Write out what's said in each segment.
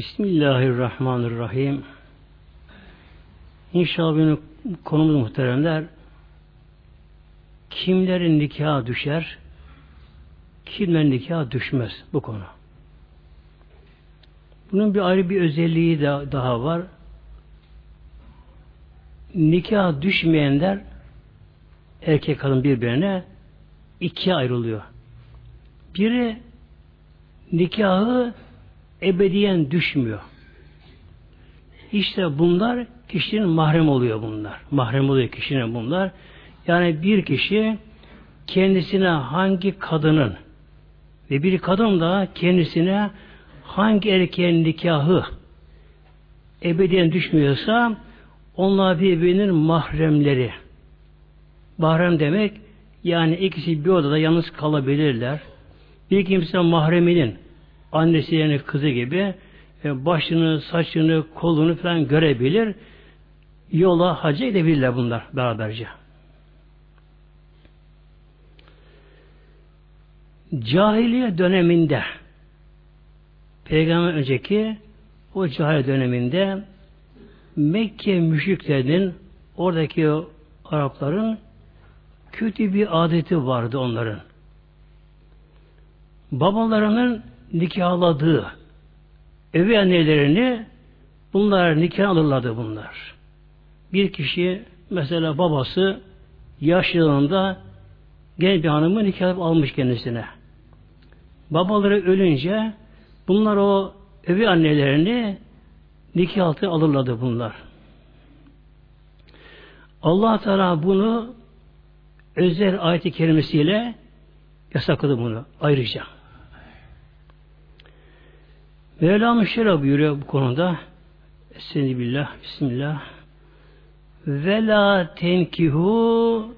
Bismillahirrahmanirrahim. İnşallah benim konumuz muhteremler kimlerin nikahı düşer kimlerin nikahı düşmez bu konu. Bunun bir ayrı bir özelliği de daha var. Nikah düşmeyenler erkek kadın birbirine ikiye ayrılıyor. Biri nikahı ebediyen düşmüyor. İşte bunlar kişinin mahrem oluyor bunlar. Mahrem oluyor kişinin bunlar. Yani bir kişi kendisine hangi kadının ve bir kadın da kendisine hangi erkeğin nikahı ebediyen düşmüyorsa onlar birbirinin mahremleri. Mahrem demek yani ikisi bir odada yalnız kalabilirler. Bir kimse mahreminin annesi yani kızı gibi e, başını, saçını, kolunu falan görebilir. Yola hacı edebilirler bunlar beraberce. Cahiliye döneminde Peygamber önceki o cahiliye döneminde Mekke müşriklerinin oradaki Arapların kötü bir adeti vardı onların. Babalarının nikahladığı evi annelerini bunlar nikah alırlardı bunlar. Bir kişi mesela babası yaşlılığında genç bir hanımı nikah almış kendisine. Babaları ölünce bunlar o evi annelerini nikah altı alırlardı bunlar. Allah Teala bunu özel ayet-i kerimesiyle yasakladı bunu ayrıca. Mevlam şöyle buyuruyor bu konuda. Estaizu billah, bismillah. Ve la tenkihu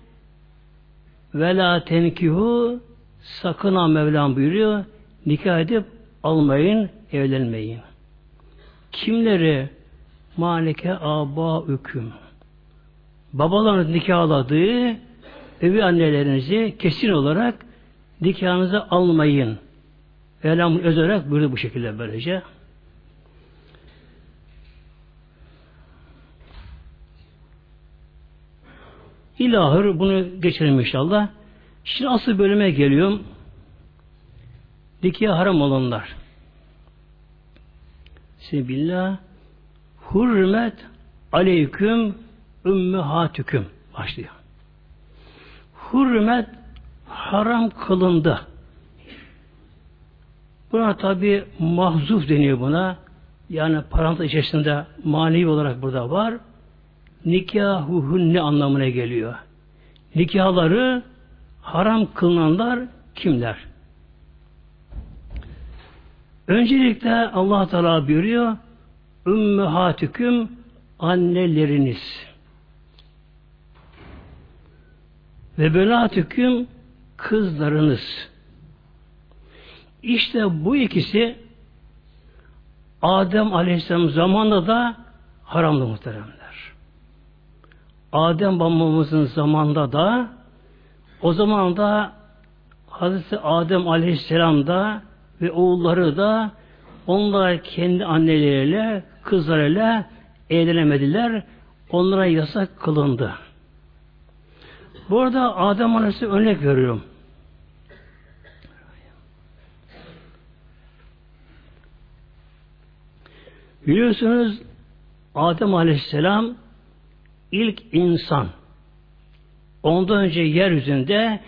ve la tenkihu sakın ha Mevlam buyuruyor. Nikah edip almayın, evlenmeyin. Kimleri malike aba hüküm babalarınız nikahladığı evi annelerinizi kesin olarak nikahınıza almayın. Mevlam öz olarak buyurdu bu şekilde böylece. İlahır bunu geçelim inşallah. Şimdi asıl bölüme geliyorum. Nikah haram olanlar. Sebillah hürmet aleyküm ümmühatüküm başlıyor. Hürmet haram kılındı. Buna tabi mahzuf deniyor buna. Yani parantez içerisinde manevi olarak burada var. Nikahuhun ne anlamına geliyor? Nikahları haram kılınanlar kimler? Öncelikle Allah Teala buyuruyor Ümmühatüküm anneleriniz ve belatüküm kızlarınız işte bu ikisi Adem Aleyhisselam zamanında da haramdı muhteremler. Adem babamızın zamanında da o zaman da Hazreti Adem Aleyhisselam da ve oğulları da onlar kendi anneleriyle, kızlarıyla evlenemediler. Onlara yasak kılındı. Bu arada Adem Aleyhisselam örnek veriyorum. Biliyorsunuz Adem Aleyhisselam ilk insan. Ondan önce yeryüzünde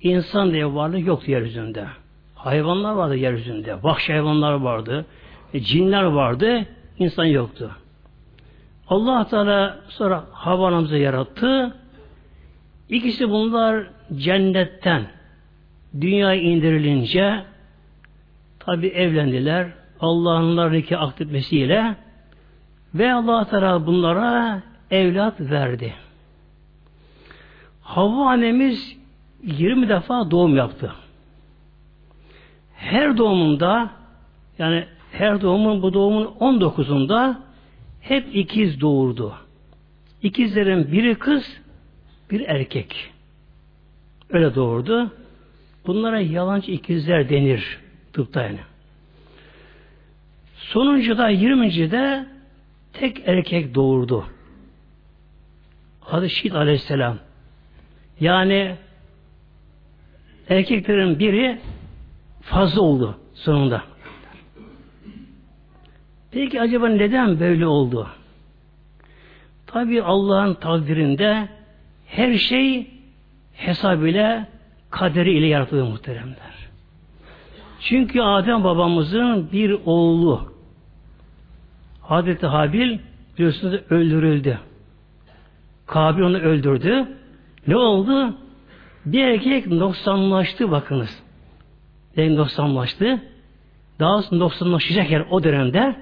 insan diye varlık yoktu yeryüzünde. Hayvanlar vardı yeryüzünde. Vahşi hayvanlar vardı. E, cinler vardı. insan yoktu. Allah Teala sonra havanımızı yarattı. İkisi bunlar cennetten dünyaya indirilince tabi evlendiler. Allah'ın nikah akdetmesiyle ve Allah Teala bunlara evlat verdi. Havva annemiz 20 defa doğum yaptı. Her doğumunda yani her doğumun bu doğumun 19'unda hep ikiz doğurdu. İkizlerin biri kız, bir erkek. Öyle doğurdu. Bunlara yalancı ikizler denir tıpta yani. Sonuncu da 20. de tek erkek doğurdu. Adı Şit aleyhisselam. Yani erkeklerin biri fazla oldu sonunda. Peki acaba neden böyle oldu? Tabi Allah'ın takdirinde her şey hesabıyla kaderi ile yaratılıyor muhteremler. Çünkü Adem babamızın bir oğlu Hazreti Habil biliyorsunuz öldürüldü. Kabil onu öldürdü. Ne oldu? Bir erkek noksanlaştı bakınız. Bir noksanlaştı. Daha sonra noksanlaşacak yer o dönemde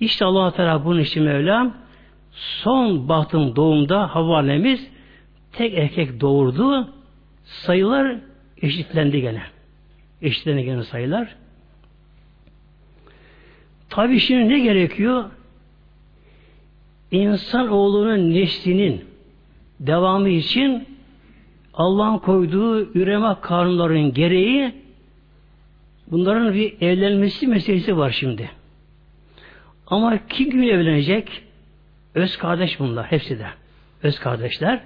işte allah Teala bunun için Mevlam son bahtın doğumda Havva annemiz tek erkek doğurdu. Sayılar eşitlendi gene. Eşitlendi gene sayılar. Tabi şimdi ne gerekiyor? İnsan oğlunun neslinin devamı için Allah'ın koyduğu üreme kanunların gereği bunların bir evlenmesi meselesi var şimdi. Ama kim gibi evlenecek? Öz kardeş bunlar. Hepsi de. Öz kardeşler.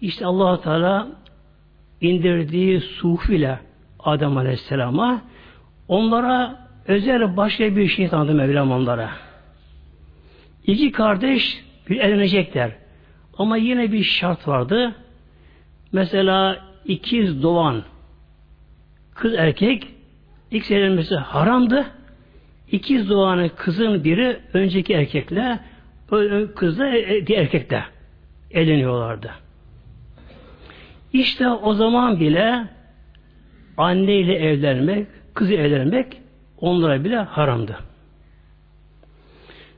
İşte allah Teala indirdiği suhuf ile Adem Aleyhisselam'a onlara özel başka bir şey tanıdı Mevlam onlara. İki kardeş bir evlenecekler. Ama yine bir şart vardı. Mesela ikiz doğan kız erkek ilk evlenmesi haramdı. İkiz doğanı kızın biri önceki erkekle kız da e, diğer erkekle evleniyorlardı. İşte o zaman bile anne ile evlenmek, kızı evlenmek onlara bile haramdı.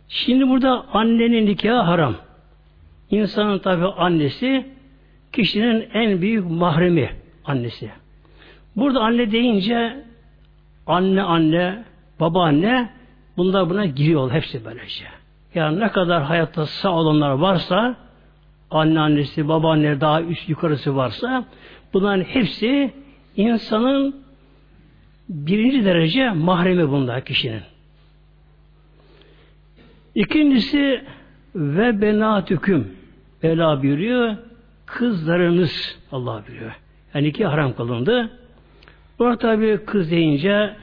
Şimdi burada annenin nikahı haram. İnsanın tabi annesi kişinin en büyük mahremi annesi. Burada anne deyince anne anne, baba anne bunlar buna giriyor hepsi böylece. Yani ne kadar hayatta sağ olanlar varsa anne annesi, baba anne daha üst yukarısı varsa bunların hepsi insanın birinci derece mahremi bunda kişinin. İkincisi ve benatüküm bela buyuruyor kızlarınız Allah buyuruyor. Yani iki haram kılındı. Burada tabi kız deyince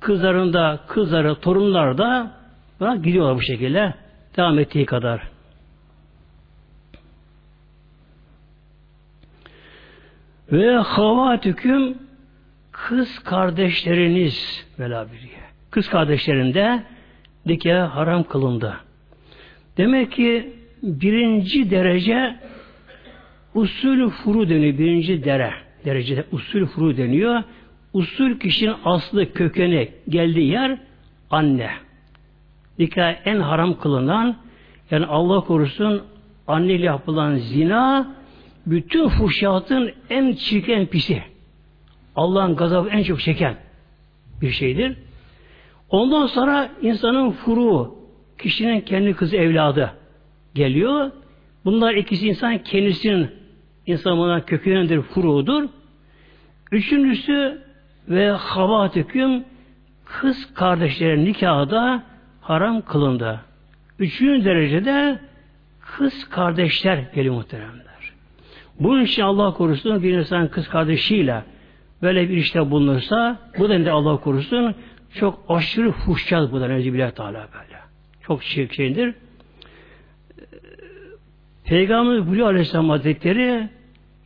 kızların da kızları, torunlar da buna gidiyorlar bu şekilde. Devam ettiği kadar. Ve havatüküm kız kardeşleriniz vela buyuruyor. Kız kardeşlerinde nikah haram kılındı. Demek ki birinci derece usul furu deniyor. Birinci dere derecede usul furu deniyor. Usul kişinin aslı kökeni geldiği yer anne. Nikah en haram kılınan yani Allah korusun anneyle yapılan zina bütün fuhşiyatın en çirkin en pisi. Allah'ın gazabı en çok çeken bir şeydir. Ondan sonra insanın furu, kişinin kendi kızı evladı geliyor. Bunlar ikisi insan kendisinin insanın kökenidir, furudur. Üçüncüsü ve havatüküm kız kardeşlerin nikahı haram kılındı. Üçüncü derecede kız kardeşler geliyor muhteremler. Bunun için Allah korusun bir insan kız kardeşiyle böyle bir işte bulunursa bu da Allah korusun çok aşırı fuhşat bu da Necibullah Teala böyle. Çok çirkindir. Peygamber Bülü Aleyhisselam Hazretleri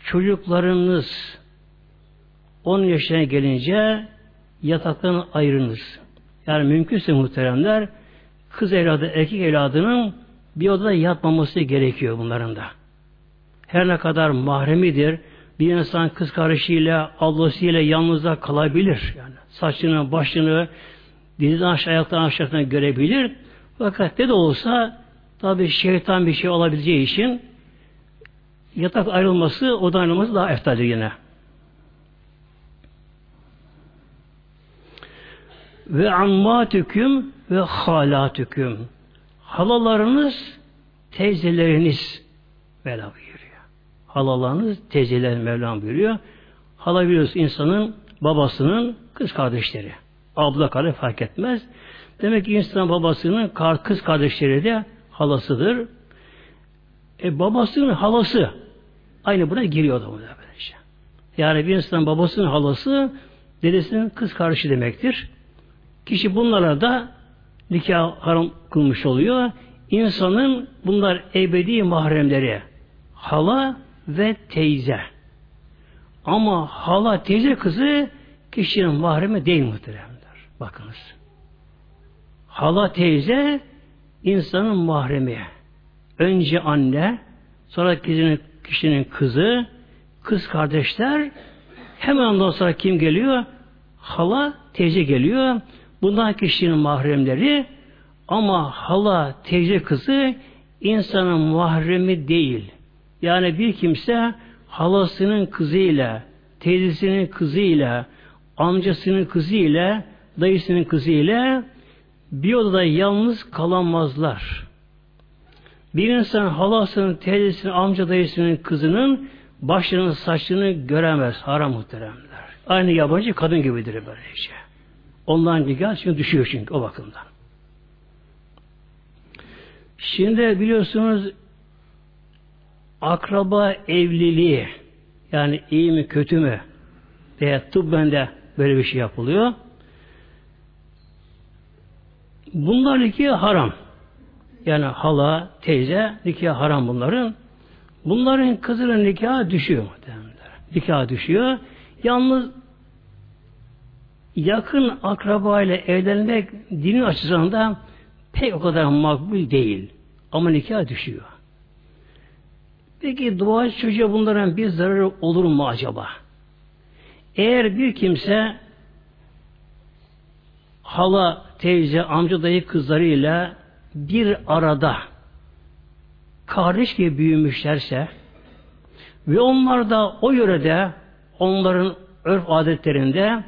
çocuklarınız 10 yaşına gelince yataktan ayrılır. Yani mümkünse muhteremler kız evladı, erkek evladının bir odada yatmaması gerekiyor bunların da. Her ne kadar mahremidir, bir insan kız kardeşiyle, ablasıyla yalnızda kalabilir. Yani saçını, başını, dizden aşağı, ayaktan aşağısına görebilir. Fakat ne de olsa tabi şeytan bir şey olabileceği için yatak ayrılması, oda ayrılması daha eftaldir yine. Ve ammatüküm ve halatüküm. Halalarınız, teyzeleriniz buyuruyor. Halalarınız, teyzeler Mevlam buyuruyor. Hala biliyoruz insanın babasının kız kardeşleri. Abla kardeş fark etmez. Demek ki insan babasının kız kardeşleri de halasıdır. E, babasının halası aynı buna giriyordu bu böylece. Yani bir insan babasının halası dedesinin kız kardeşi demektir. Kişi bunlara da nikah haram kılmış oluyor. İnsanın bunlar ebedi mahremleri. Hala ve teyze. Ama hala teyze kızı kişinin mahremi değil muhteremler. Bakınız. Hala teyze insanın mahremi. Önce anne, sonra kişinin, kişinin kızı, kız kardeşler, hemen ondan sonra kim geliyor? Hala, teyze geliyor. Bundan kişinin mahremleri ama hala, teyze kızı insanın mahremi değil. Yani bir kimse halasının kızıyla, teyzesinin kızıyla, amcasının kızıyla, dayısının kızıyla bir odada yalnız kalamazlar. Bir insan halasının, teyzesinin, amca dayısının kızının başlarının saçını göremez. Haram muhteremler. Aynı yabancı kadın gibidir böylece. Ondan nikah çünkü düşüyor çünkü o bakımdan. Şimdi biliyorsunuz akraba evliliği yani iyi mi kötü mü veya tıbben de böyle bir şey yapılıyor. Bunlar iki haram. Yani hala, teyze nikah haram bunların. Bunların kızının nikahı düşüyor. Nikah düşüyor. Yalnız yakın akraba ile evlenmek dinin açısından pek o kadar makbul değil. Ama nikah düşüyor. Peki dua çocuğa bunların bir zararı olur mu acaba? Eğer bir kimse hala, teyze, amca, dayı kızlarıyla bir arada kardeş gibi büyümüşlerse ve onlar da o yörede onların örf adetlerinde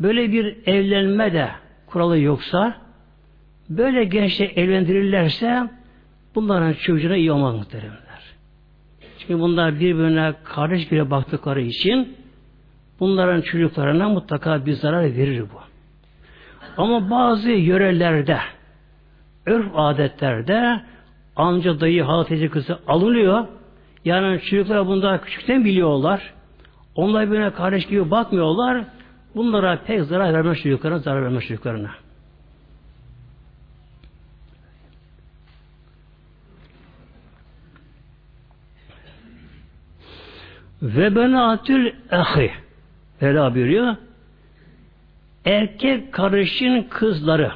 böyle bir evlenme de kuralı yoksa böyle gençler evlendirirlerse bunların çocuğuna iyi olmaz muhteremler. Çünkü bunlar birbirine kardeş gibi baktıkları için bunların çocuklarına mutlaka bir zarar verir bu. Ama bazı yörelerde örf adetlerde amca, dayı, hala, kızı alınıyor. Yani çocuklar bunlar küçükten biliyorlar. Onlar birbirine kardeş gibi bakmıyorlar. Bunlara pek zarar vermez çocuklarına, zarar vermez çocuklarına. Ve benatül ehi Vela buyuruyor. Erkek kardeşin kızları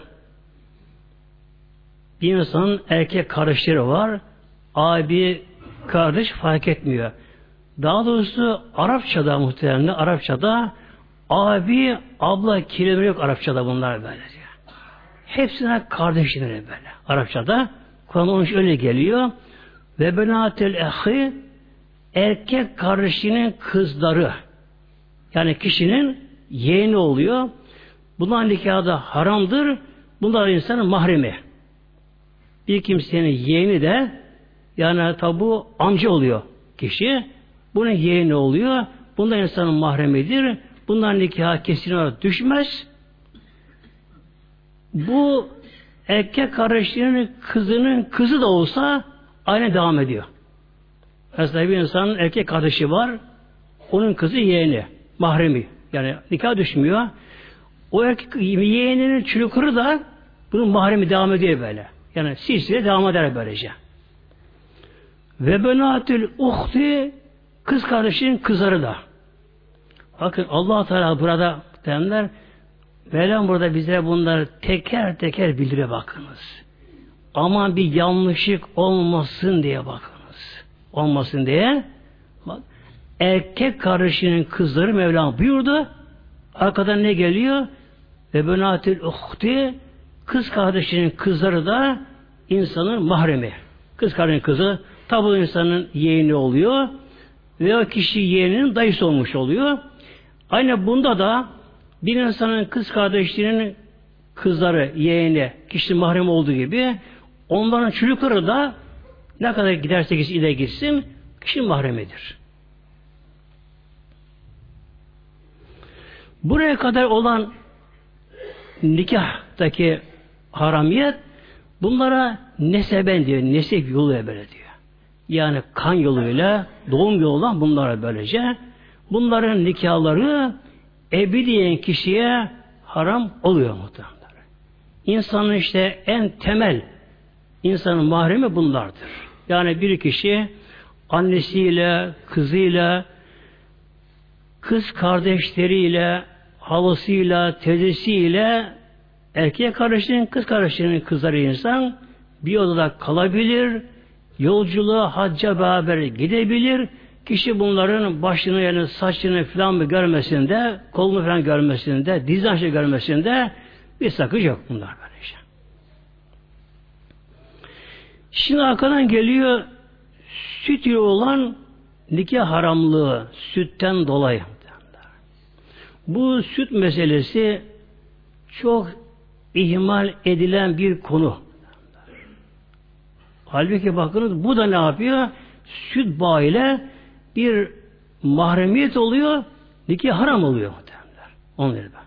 bir insanın erkek kardeşleri var. Abi kardeş fark etmiyor. Daha doğrusu Arapçada muhtemelen Arapçada abi abla kelime yok Arapçada bunlar böyle. Hepsine kardeş denir böyle. Arapçada Kur'an onun öyle geliyor. Ve benatel ehi erkek kardeşinin kızları yani kişinin yeğeni oluyor. Bunlar nikahda haramdır. Bunlar insanın mahremi. Bir kimsenin yeğeni de yani tabu amca oluyor kişi. Bunun yeğeni oluyor. Bunlar insanın mahremidir. Bunlar nikaha kesin olarak düşmez. Bu erkek kardeşlerinin kızının kızı da olsa aynı devam ediyor. Mesela bir insanın erkek kardeşi var. Onun kızı yeğeni. Mahremi. Yani nikah düşmüyor. O erkek yeğeninin çocukları da bunun mahremi devam ediyor böyle. Yani silsile devam eder böylece. Ve benatül uhti kız kardeşinin kızları da. Bakın allah Teala burada demler Mevlam burada bize bunları teker teker bildire bakınız. Aman bir yanlışlık olmasın diye bakınız. Olmasın diye. Bak, erkek kardeşinin kızları Mevlam buyurdu. Arkadan ne geliyor? Ve benatül uhti kız kardeşinin kızları da insanın mahremi. Kız kardeşinin kızı tabi insanın yeğeni oluyor ve o kişi yeğeninin dayısı olmuş oluyor. Aynı bunda da bir insanın kız kardeşlerinin kızları, yeğeni, kişinin mahrem olduğu gibi onların çocukları da ne kadar giderse gitsin, ileri gitsin kişinin mahremidir. Buraya kadar olan nikahtaki haramiyet bunlara neseben diyor, nesep yolu böyle diyor. Yani kan yoluyla, doğum yoluyla bunlara böylece bunların nikahları ebediyen kişiye haram oluyor muhtemelen. İnsanın işte en temel insanın mahremi bunlardır. Yani bir kişi annesiyle, kızıyla, kız kardeşleriyle, halasıyla, teyzesiyle erkeğe kardeşinin, kız kardeşinin kızları insan bir odada kalabilir, yolculuğa, hacca beraber gidebilir. Kişi bunların başını yani saçını falan mı görmesinde, kolunu falan görmesinde, dizaşı görmesinde bir sakınca yok bunlar böyle şey. Şimdi arkadan geliyor süt ile olan nikah haramlığı sütten dolayı. Bu süt meselesi çok ihmal edilen bir konu. Halbuki bakınız bu da ne yapıyor? Süt bağı ile bir mahremiyet oluyor, nikah haram oluyor. Onu ben.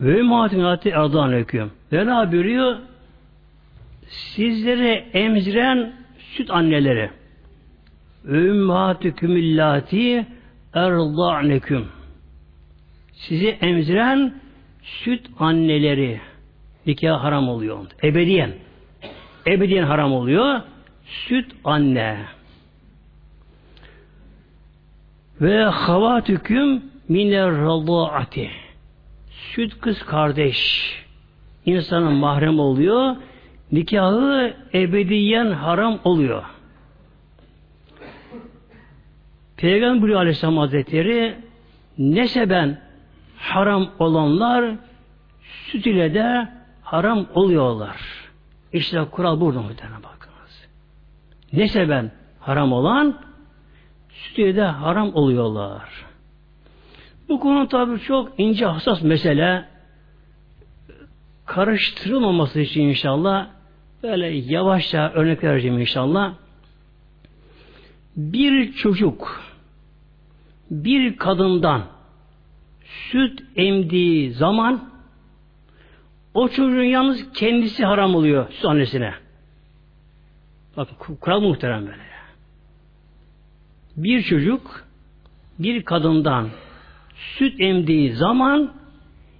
Ve muhatimati erdan hüküm. Ve ne buyuruyor? Sizleri emziren süt anneleri. Ümmatükümillati erda'neküm. Sizi emziren süt anneleri nikah haram oluyor. Ebediyen. Ebediyen haram oluyor. Süt anne. Ve havatüküm miner radaati. Süt kız kardeş. insanın mahrem oluyor. Nikahı ebediyen haram oluyor. Peygamber Aleyhisselam Hazretleri neseben haram olanlar süt ile de haram oluyorlar. İşte kural burada muhtemelen bakınız. Neseben haram olan süt ile de haram oluyorlar. Bu konu tabi çok ince hassas mesele. Karıştırılmaması için inşallah böyle yavaşça örnek vereceğim inşallah. Bir çocuk bir kadından süt emdiği zaman o çocuğun yalnız kendisi haram oluyor süt annesine. Bakın kural muhterem böyle. Bir çocuk bir kadından süt emdiği zaman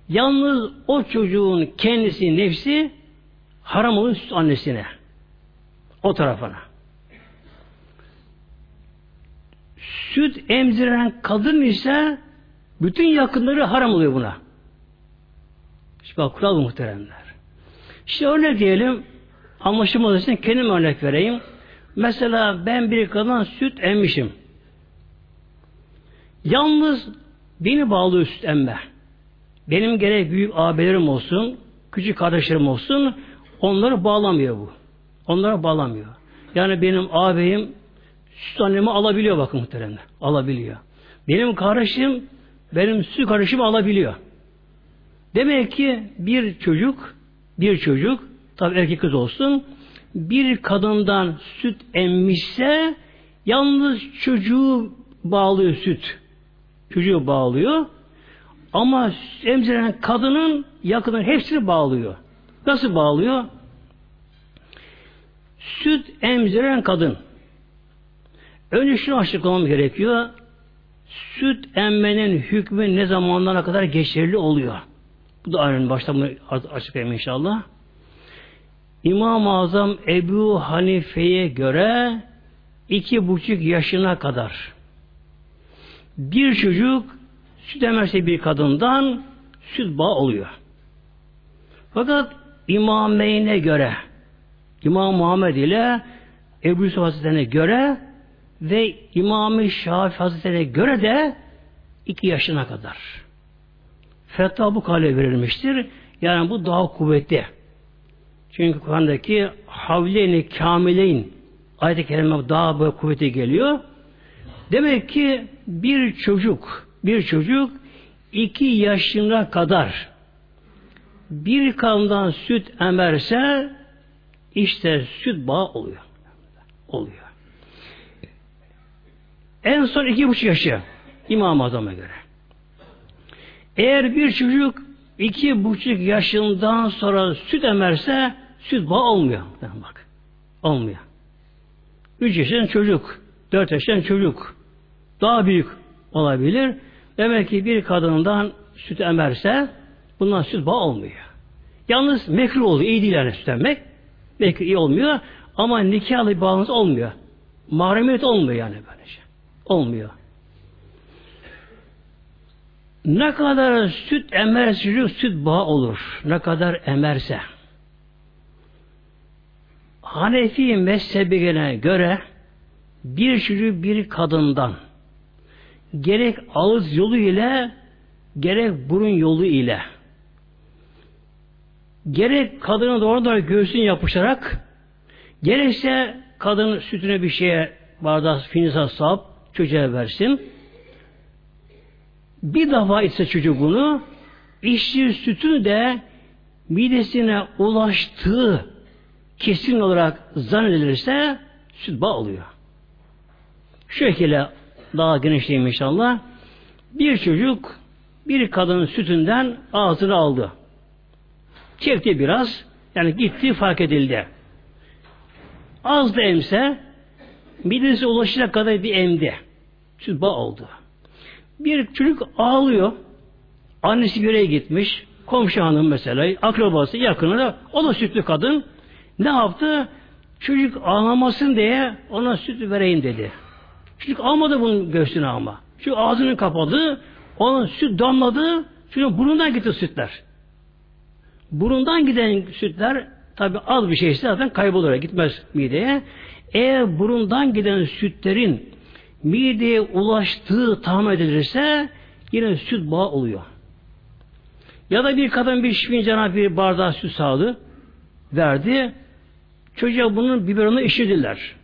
yalnız o çocuğun kendisi nefsi haram oluyor süt annesine. O tarafına. süt emziren kadın ise bütün yakınları haram oluyor buna. İşte bak kural muhteremler. İşte örnek diyelim anlaşılması için kendim örnek vereyim. Mesela ben bir kadın süt emmişim. Yalnız beni bağlıyor süt emme. Benim gerek büyük abilerim olsun, küçük kardeşlerim olsun, onları bağlamıyor bu. Onlara bağlamıyor. Yani benim ağabeyim süt annemi alabiliyor bakın muhteremler. Alabiliyor. Benim kardeşim benim süt kardeşimi alabiliyor. Demek ki bir çocuk bir çocuk tabi erkek kız olsun bir kadından süt emmişse yalnız çocuğu bağlıyor süt. Çocuğu bağlıyor. Ama emziren kadının yakının hepsini bağlıyor. Nasıl bağlıyor? Süt emziren kadın Önce şunu açıklamam gerekiyor. Süt emmenin hükmü ne zamanlara kadar geçerli oluyor? Bu da aynı başta bunu açıklayayım inşallah. İmam-ı Azam Ebu Hanife'ye göre iki buçuk yaşına kadar bir çocuk süt emerse bir kadından süt bağ oluyor. Fakat İmameyn'e göre İmam Muhammed ile Ebu Yusuf Hazretleri'ne göre ve İmam-ı Şafi Hazretleri'ne göre de iki yaşına kadar. Fetva bu kale verilmiştir. Yani bu daha kuvvetli. Çünkü Kur'an'daki havleyni kamileyn ayet-i kerime daha böyle kuvveti geliyor. Demek ki bir çocuk, bir çocuk iki yaşına kadar bir kandan süt emerse işte süt bağ oluyor. Oluyor. En son iki buçuk yaşı İmam Azam'a göre. Eğer bir çocuk iki buçuk yaşından sonra süt emerse süt bağı olmuyor. Bak. Olmuyor. Üç yaşında çocuk, dört yaşında çocuk daha büyük olabilir. Demek ki bir kadından süt emerse bundan süt bağı olmuyor. Yalnız mekruh oluyor. İyi değil yani süt emmek. Mekruh iyi olmuyor. Ama nikahlı bir bağımız olmuyor. Mahremiyet olmuyor yani böylece. Olmuyor. Ne kadar süt emerse süt bağı olur. Ne kadar emerse. Hanefi mezhebine göre bir çocuk bir kadından gerek ağız yolu ile gerek burun yolu ile gerek kadının doğrudan göğsünü yapışarak gerekse kadın sütüne bir şeye bardağı finisa sap çocuğa versin. Bir defa ise çocuk bunu içtiği sütü de midesine ulaştığı kesin olarak zannedilirse süt bağ oluyor. Şu şekilde daha genişleyeyim inşallah. Bir çocuk bir kadının sütünden ağzını aldı. Çekti biraz. Yani gitti fark edildi. Az da emse midesi ulaşacak kadar bir emdi. Süt bağ oldu. Bir çocuk ağlıyor. Annesi bir gitmiş. Komşu hanım mesela, akrabası, yakını da o da sütlü kadın. Ne yaptı? Çocuk ağlamasın diye ona süt vereyim dedi. Çocuk almadı bunun göğsüne ama. Şu ağzını kapadı, onun süt damladı, çünkü burnundan gitti sütler. Burundan giden sütler tabi az bir şeyse zaten kaybolur, gitmez mideye. Eğer burundan giden sütlerin mideye ulaştığı tahmin edilirse yine süt bağı oluyor. Ya da bir kadın bir fincana bir bardağı süt sağdı, verdi. Çocuğa bunun biberonunu içirdiler.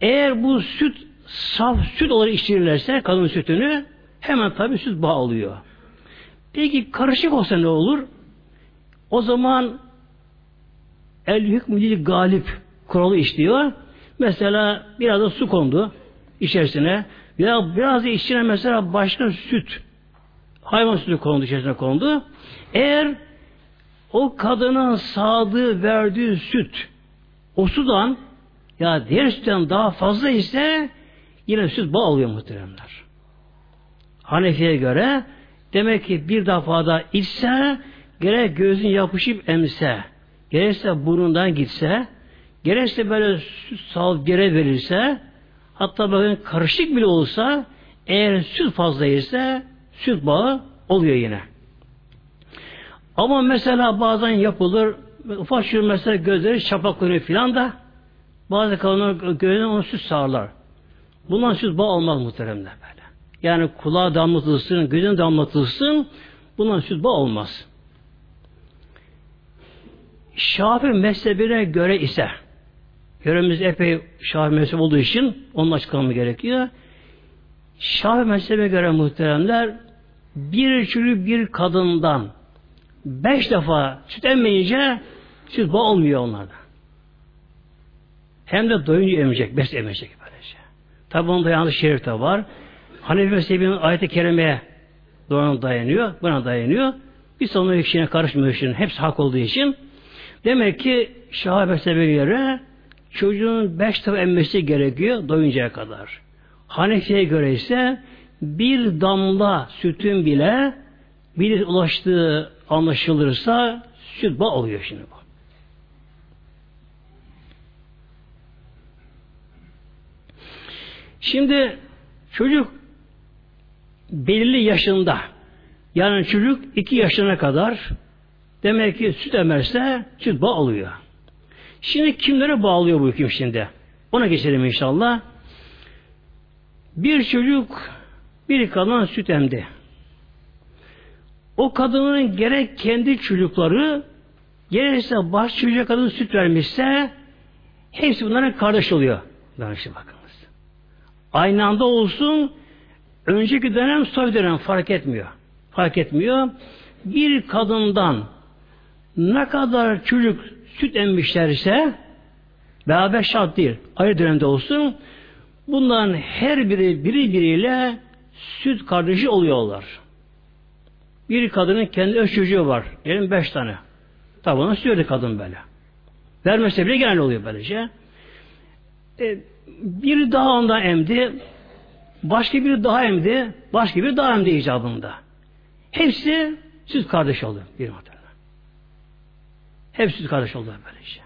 Eğer bu süt saf süt olarak içirirlerse kadın sütünü hemen tabi süt bağı oluyor. Peki karışık olsa ne olur? O zaman el hükmü galip kuralı işliyor. Mesela biraz da su kondu içerisine. Ya biraz da içine mesela başka süt hayvan sütü kondu içerisine kondu. Eğer o kadının sağdığı verdiği süt o sudan ya diğer sütten daha fazla ise yine süt bağ oluyor muhteremler. Hanefi'ye göre demek ki bir defa da içse gerek gözün yapışıp emse gerekse burnundan gitse gerekse böyle süt sağ gere verirse hatta bakın karışık bile olsa eğer süt fazla ise süt bağı oluyor yine. Ama mesela bazen yapılır ufak şu mesela gözleri çapaklanıyor filan da bazı kadınlar gözüne onu süt sağırlar. Bundan süt bağ olmaz muhteremler böyle. Yani kulağa damlatılsın, gözüne damlatılsın bundan süt bağ olmaz. Şafi mezhebine göre ise Yöremiz epey Şafi mezhebi olduğu için onun açıklamamı gerekiyor. Şafi mezhebine göre muhteremler bir çürü bir kadından beş defa süt emmeyince süt bağ olmuyor onlarda. Hem de doyunca emecek, bes emecek. Tabi onun dayandığı şerif de var. Hanefi mezhebinin ayet-i kerimeye doğru dayanıyor, buna dayanıyor. Biz onun işine karışmıyor için, hepsi hak olduğu için. Demek ki Şahi mezhebine göre çocuğun beş defa emmesi gerekiyor doyuncaya kadar. Hanefi'ye göre ise bir damla sütün bile bir ulaştığı anlaşılırsa süt bağ oluyor şimdi bu. Şimdi çocuk belirli yaşında yani çocuk iki yaşına kadar demek ki süt emerse süt bağ oluyor. Şimdi kimlere bağlıyor bu hüküm şimdi? Ona geçelim inşallah. Bir çocuk bir kadın süt emdi. O kadının gerek kendi çocukları gerekse baş çocuğa kadın süt vermişse hepsi bunların kardeş oluyor. Danışın bakınız. Aynı anda olsun önceki dönem sonraki dönem fark etmiyor. Fark etmiyor. Bir kadından ne kadar çocuk süt emmişlerse beraber şart değil. Ayrı dönemde olsun Bunların her biri biri biriyle süt kardeşi oluyorlar. Bir kadının kendi öz çocuğu var. Diyelim beş tane. Tabi onu söyledi kadın böyle. Vermese bile genel oluyor böylece. E, biri daha ondan emdi. Başka biri daha emdi. Başka biri daha emdi icabında. Hepsi süt kardeş oldu. Bir muhtemelen. Hepsi süt kardeş oldu böylece.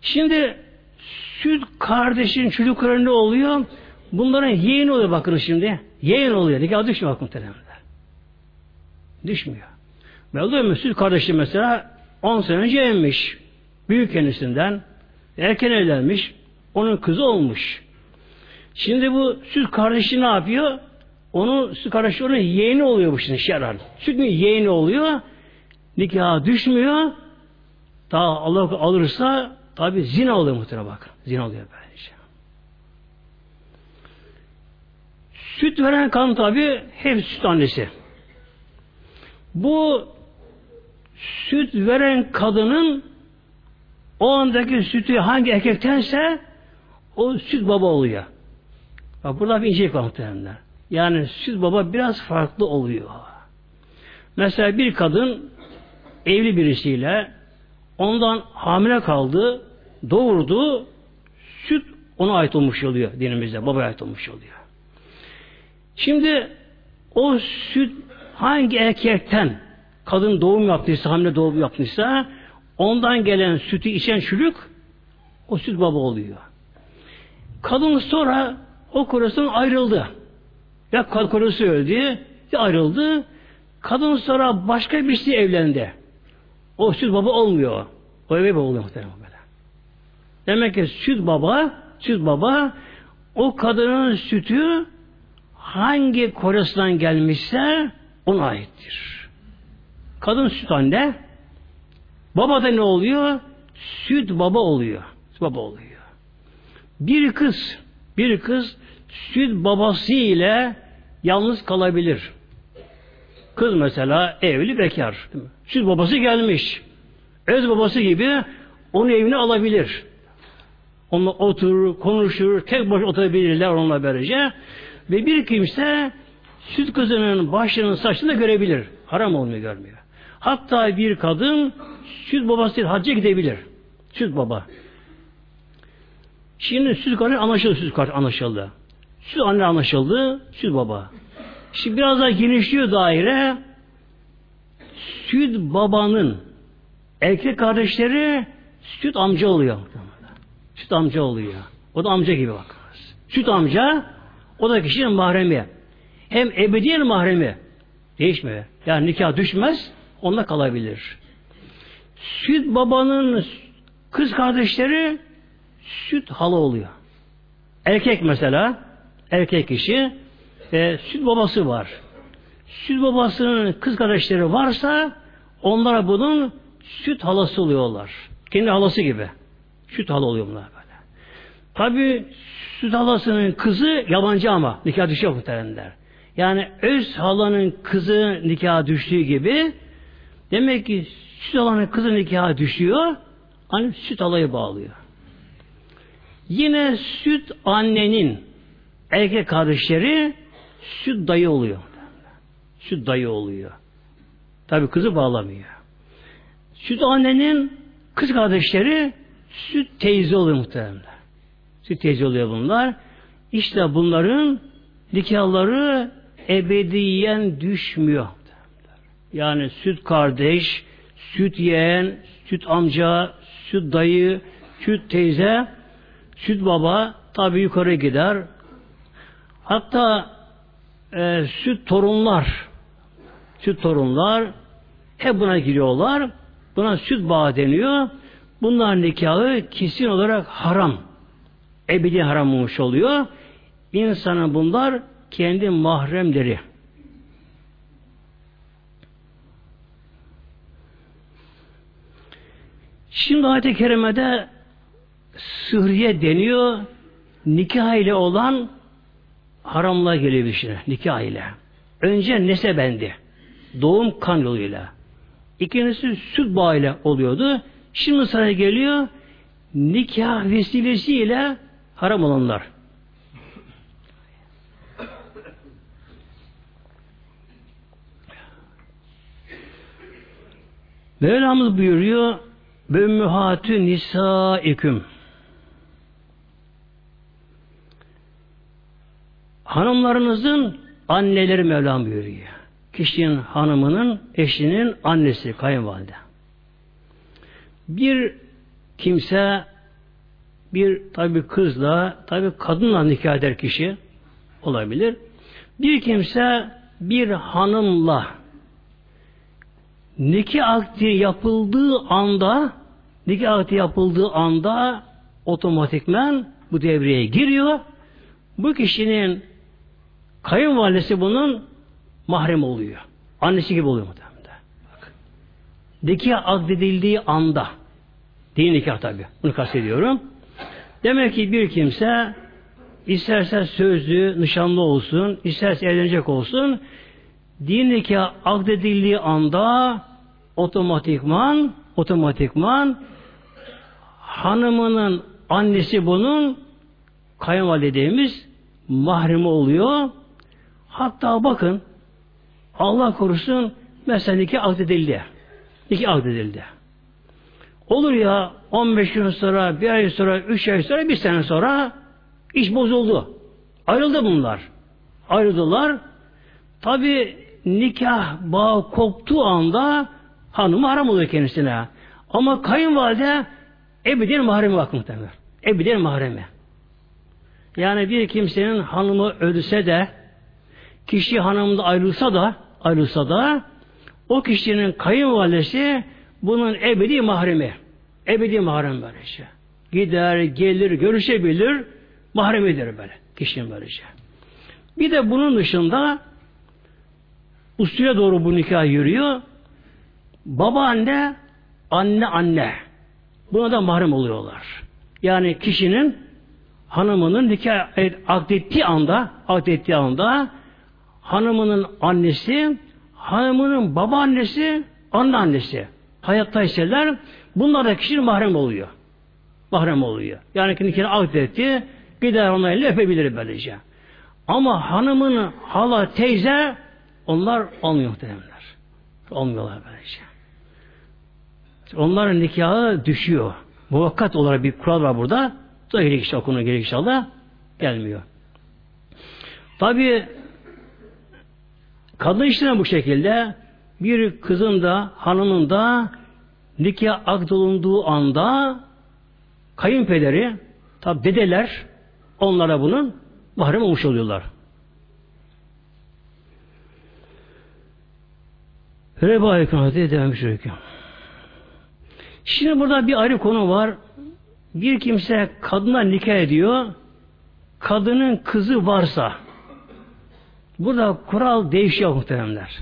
Şimdi süt kardeşin çocukları ne oluyor? Bunların yeğeni oluyor bakın şimdi. Yeğen oluyor. Nikah düşmüyor bakın muhtemelen. Düşmüyor. Ve mu? Süt kardeşi mesela 10 sene önce emmiş. Büyük kendisinden. Erken evlenmiş. Onun kızı olmuş. Şimdi bu süt kardeşi ne yapıyor? Onun süt kardeşi onun yeğeni oluyor bu şimdi şerar. Sütün yeğeni oluyor. Nikaha düşmüyor. Daha Allah alırsa tabi zina oluyor muhtemelen bak. Zina oluyor böylece. Süt veren kan tabi hep süt annesi. Bu süt veren kadının o andaki sütü hangi erkektense o süt baba oluyor. Bak burada bir incelik var muhtemelenler. Yani süt baba biraz farklı oluyor. Mesela bir kadın evli birisiyle ondan hamile kaldı, doğurdu, süt ona ait olmuş oluyor dinimizde, babaya ait olmuş oluyor. Şimdi o süt hangi erkekten kadın doğum yaptıysa, hamile doğum yaptıysa ondan gelen sütü içen çocuk o süt baba oluyor. Kadın sonra o korusundan ayrıldı. Ya korusu öldü, ya ayrıldı. Kadın sonra başka birisi evlendi. O süt baba olmuyor. O eve baba oluyor muhtemelen. Demek ki süt baba, süt baba o kadının sütü hangi korusundan gelmişse ona aittir. Kadın süt anne, baba da ne oluyor? Süt baba oluyor. Süt baba oluyor. Bir kız, bir kız süt babası ile yalnız kalabilir. Kız mesela evli bekar. Süt babası gelmiş. Öz babası gibi onu evine alabilir. Onunla oturur, konuşur, tek baş oturabilirler onunla böylece. Ve bir kimse süt kızının başının saçını görebilir. Haram olmuyor görmüyor. Hatta bir kadın süt babası hacca gidebilir. Süt baba. Şimdi süt kardeş anlaşıldı süt kardeş anlaşıldı. Süt anne anlaşıldı, süt baba. Şimdi biraz daha genişliyor daire. Süt babanın erkek kardeşleri süt amca oluyor. Süt amca oluyor. O da amca gibi bak. Süt amca o da kişinin mahremi. Hem ebediyen mahremi. Değişmiyor. Yani nikah düşmez, onunla kalabilir. Süt babanın kız kardeşleri süt hala oluyor. Erkek mesela, erkek kişi e, süt babası var. Süt babasının kız kardeşleri varsa onlara bunun süt halası oluyorlar. Kendi halası gibi. Süt hala oluyor bunlar böyle. Tabi süt halasının kızı yabancı ama nikah düşüyor muhtemelenler. Yani öz halanın kızı nikah düştüğü gibi demek ki süt halanın kızı nikah düşüyor hani süt halayı bağlıyor. Yine süt annenin erkek kardeşleri süt dayı oluyor. Süt dayı oluyor. Tabi kızı bağlamıyor. Süt annenin kız kardeşleri süt teyze oluyor muhtemelen. Süt teyze oluyor bunlar. İşte bunların nikahları ebediyen düşmüyor. Yani süt kardeş, süt yeğen, süt amca, süt dayı, süt teyze, süt baba tabi yukarı gider. Hatta e, süt torunlar, süt torunlar hep buna giriyorlar. Buna süt bağı deniyor. Bunlar nikahı kesin olarak haram. Ebedi haram olmuş oluyor. İnsanın bunlar kendi mahremleri. Şimdi ayet-i kerimede Sühriye deniyor nikah ile olan haramlığa geliyor bir şey. Nikah ile. Önce nesebendi. Doğum kan yoluyla. İkincisi süt bağıyla oluyordu. Şimdi sıraya geliyor nikah vesilesiyle haram olanlar. Mevlamız buyuruyor Bömmühatü nisa iküm Hanımlarınızın anneleri Mevlam buyuruyor. Kişinin hanımının, eşinin annesi, kayınvalide. Bir kimse bir tabi kızla, tabi kadınla nikah eder kişi olabilir. Bir kimse bir hanımla nikah akdi yapıldığı anda nikah akdi yapıldığı anda otomatikmen bu devreye giriyor. Bu kişinin kayınvalidesi bunun mahrem oluyor. Annesi gibi oluyor muhtemelen. Bak. Nikah akdedildiği anda Din nikah tabi. Bunu kastediyorum. Demek ki bir kimse isterse sözlü, nişanlı olsun, isterse evlenecek olsun, din nikah akdedildiği anda otomatikman otomatikman hanımının annesi bunun kayınvalidemiz mahremi oluyor. Hatta bakın Allah korusun mesela nikah akdedildi. Nikah akdedildi. Olur ya 15 gün sonra, bir ay sonra, üç ay sonra, bir sene sonra iş bozuldu. Ayrıldı bunlar. Ayrıldılar. Tabi nikah bağı koptuğu anda hanım haram oluyor kendisine. Ama kayınvalide ebeden mahremi bak muhtemelen. Ebeden mahremi. Yani bir kimsenin hanımı ölse de kişi hanımda ayrılsa da ayrılsa da o kişinin kayınvalidesi bunun ebedi mahremi. Ebedi mahrem böylece. Gider, gelir, görüşebilir, mahremidir böyle. Kişinin böylece. Bir de bunun dışında usule doğru bu nikah yürüyor. Baba anne, anne. Buna da mahrem oluyorlar. Yani kişinin hanımının nikah akdettiği anda, akdettiği anda hanımının annesi, hanımının babaannesi, anneannesi hayattayseler bunlar da kişinin mahrem oluyor. Mahrem oluyor. Yani kendini akdetti gider elle öpebilir böylece. Ama hanımın hala teyze onlar olmuyor muhtemelenler. Olmuyorlar böylece. Onların nikahı düşüyor. Muvakkat olarak bir kural var burada. Da gerekli işte okunu gerekli inşallah gelmiyor. Tabi kadın işine bu şekilde bir kızın da hanımın da nikah akdolunduğu anda kayınpederi tabi dedeler onlara bunun mahrem olmuş oluyorlar. Reba hükümeti devam şöyle. Şimdi burada bir ayrı konu var. Bir kimse kadına nikah ediyor. Kadının kızı varsa burada kural değişiyor muhteremler.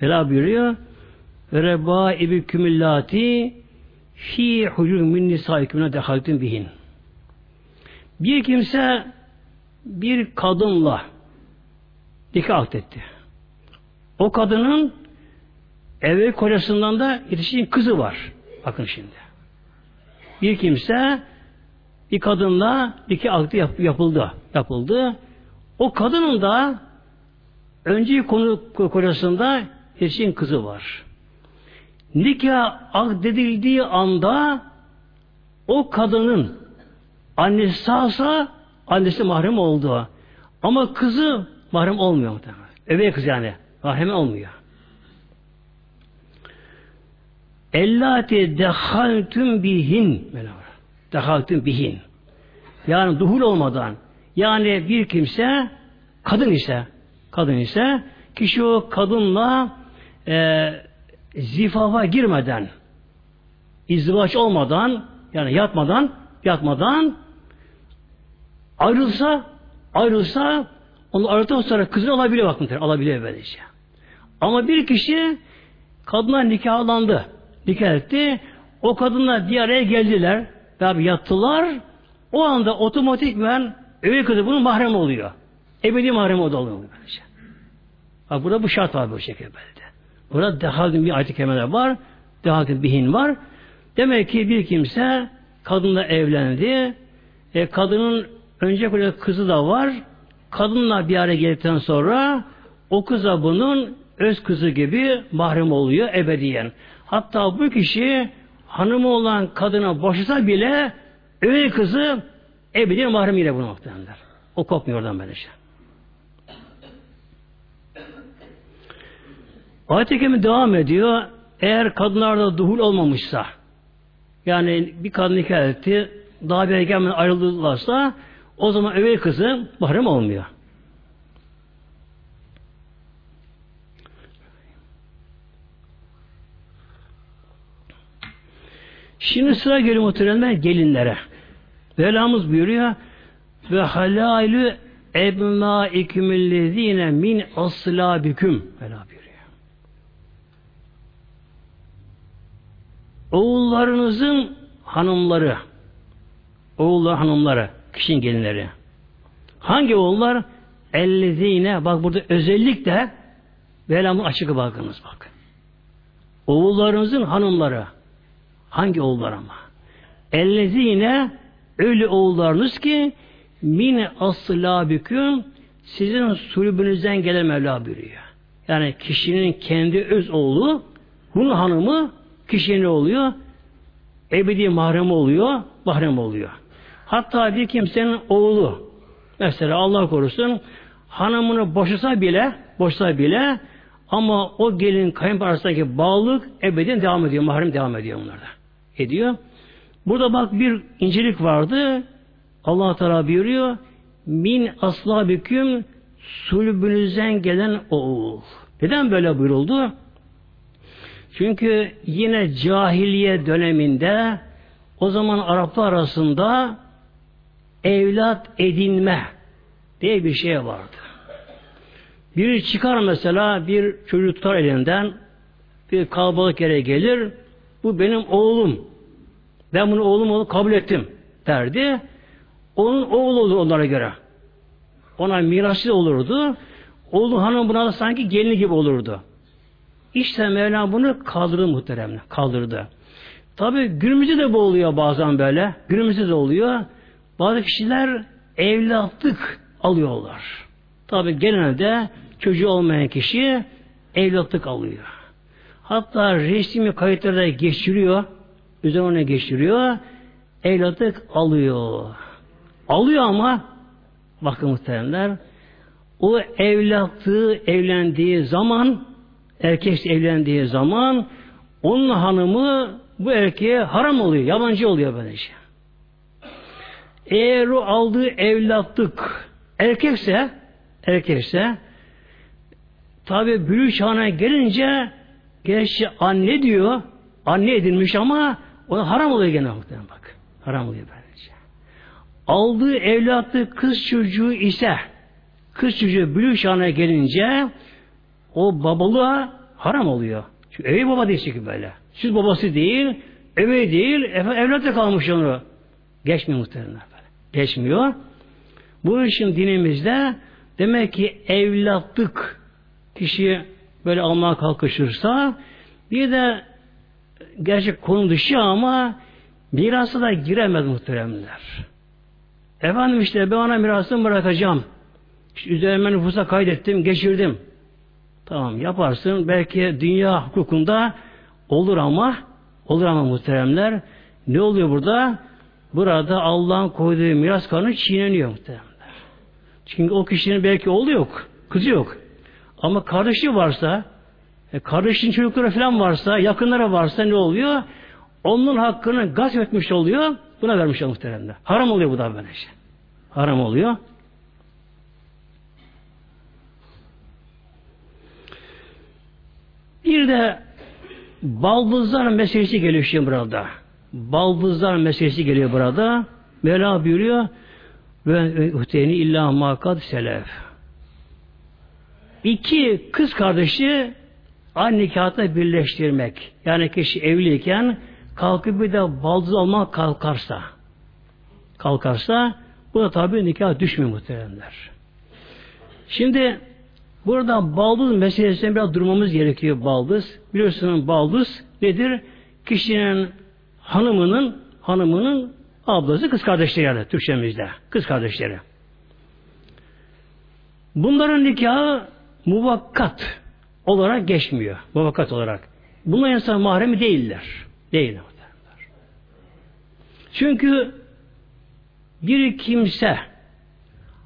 Mela buyuruyor. Reba ibi kümüllati fi hucum min nisaikümüne dehaltün bihin. Bir kimse bir kadınla nikah etti. O kadının evvel kocasından da yetişkin kızı var. Bakın şimdi. Bir kimse bir kadınla nikah akdi yap, yapıldı. Yapıldı. O kadının da önceki konu kocasında yetişkin kızı var. Nikah akdedildiği anda o kadının annesi sağsa annesi mahrem oldu. Ama kızı mahrem olmuyor. Eve kız yani. Mahrem olmuyor. Ellati dehaltüm bihin dehaltüm bihin yani duhul olmadan yani bir kimse kadın ise kadın ise kişi o kadınla e, zifafa girmeden izdivaç olmadan yani yatmadan yatmadan ayrılsa ayrılsa onu aradıktan sonra kızını alabiliyor bakın alabiliyor böylece. Ama bir kişi kadına nikahlandı. Nikah etti. O kadınla bir geldiler. Tabi yattılar. O anda otomatikmen öyle kızı bunun mahrem oluyor. Ebedi mahrem o da oluyor. Böylece. Bak burada bu şart var bu şekilde. Böyle. Burada dehalin bir ayet-i var. Dehalin bihin var. Demek ki bir kimse kadınla evlendi. E, kadının önce kızı da var. Kadınla bir araya geldikten sonra o kıza bunun öz kızı gibi mahrem oluyor ebediyen. Hatta bu kişi hanımı olan kadına boşasa bile öyle kızı ebedi mahremiyle bunu muhtemelenler. O kopmuyor oradan böylece. Ayet-i devam ediyor. Eğer kadınlarda duhul olmamışsa yani bir kadın nikah etti daha bir gelmeden ayrıldılarsa o zaman övel kızı mahrem olmuyor. Şimdi sıra geliyor muhteremler gelinlere. Velamız buyuruyor ve halalü ebnâikümüllezîne min aslâbiküm Vela buyuruyor. Oğullarınızın hanımları oğullar hanımları kişinin gelinleri. Hangi oğullar? Ellezine bak burada özellikle velamı açık bakınız bak. Oğullarınızın hanımları. Hangi oğullar ama? Ellezine öyle oğullarınız ki min aslabüküm sizin sulbünüzden gelen Mevla buyuruyor. Yani kişinin kendi öz oğlu bunun hanımı kişinin oluyor? Ebedi mahrem oluyor, mahrem oluyor. Hatta bir kimsenin oğlu mesela Allah korusun hanımını boşasa bile boşasa bile ama o gelin kayınpeder arasındaki bağlılık ebeden devam ediyor. Mahrem devam ediyor onlarda. Ediyor. Burada bak bir incelik vardı. Allah Teala buyuruyor. Min aslabüküm sulbünüzden gelen oğul. Neden böyle buyuruldu? Çünkü yine cahiliye döneminde o zaman Araplar arasında evlat edinme diye bir şey vardı. Biri çıkar mesela bir çocuk elinden bir kalabalık yere gelir bu benim oğlum ben bunu oğlum onu kabul ettim derdi. Onun oğlu olur onlara göre. Ona mirasçı olurdu. Oğlu hanım buna da sanki gelini gibi olurdu. İşte Mevla bunu kaldırdı muhteremle. Kaldırdı. Tabi günümüzde de bu oluyor bazen böyle. Günümüzde de oluyor. Bazı kişiler evlatlık alıyorlar. Tabi genelde çocuğu olmayan kişi evlatlık alıyor. Hatta resmi kayıtlarda geçiriyor. Üzerine geçiriyor. Evlatlık alıyor. Alıyor ama bakın muhteremler o evlatlığı evlendiği zaman erkek evlendiği zaman onun hanımı bu erkeğe haram oluyor. Yabancı oluyor böylece. Eğer o aldığı evlatlık erkekse erkekse tabi bülü çağına gelince gerçi anne diyor anne edilmiş ama ona haram oluyor gene muhtemelen bak. Haram oluyor böylece. Aldığı evlatlık kız çocuğu ise kız çocuğu bülü çağına gelince o babalığa haram oluyor. Çünkü evi baba değil çünkü böyle. Siz babası değil, evi değil, evlat da kalmış onu. Geçmiyor muhtemelen böyle. Geçmiyor. Bunun için dinimizde demek ki evlatlık kişi böyle almaya kalkışırsa bir de gerçek konu dışı ama mirası da giremez muhteremler. Efendim işte ben ona mirasını bırakacağım. İşte üzerime nüfusa kaydettim, geçirdim. Tamam yaparsın. Belki dünya hukukunda olur ama olur ama muhteremler ne oluyor burada? Burada Allah'ın koyduğu miras kanunu çiğneniyor muhteremler. Çünkü o kişinin belki oğlu yok, kızı yok. Ama kardeşi varsa, e, kardeşin çocukları falan varsa, yakınları varsa ne oluyor? Onun hakkını gasp etmiş oluyor, buna vermiş muhteremler. Haram oluyor bu da böylece. Haram oluyor. Bir de baldızlar meselesi geliyor şimdi burada. Baldızlar meselesi geliyor burada. Mevla buyuruyor ve ühteyni illa makad selef. İki kız kardeşi aynı nikahta birleştirmek. Yani kişi evliyken kalkıp bir de baldız olmak kalkarsa kalkarsa bu da tabi nikah düşmüyor muhteremler. Şimdi Burada baldız meselesine biraz durmamız gerekiyor baldız. Biliyorsunuz baldız nedir? Kişinin hanımının hanımının ablası kız kardeşleri yani Türkçemizde. Kız kardeşleri. Bunların nikahı muvakkat olarak geçmiyor. Muvakkat olarak. Bunlar insan mahremi değiller. Değiller. Çünkü bir kimse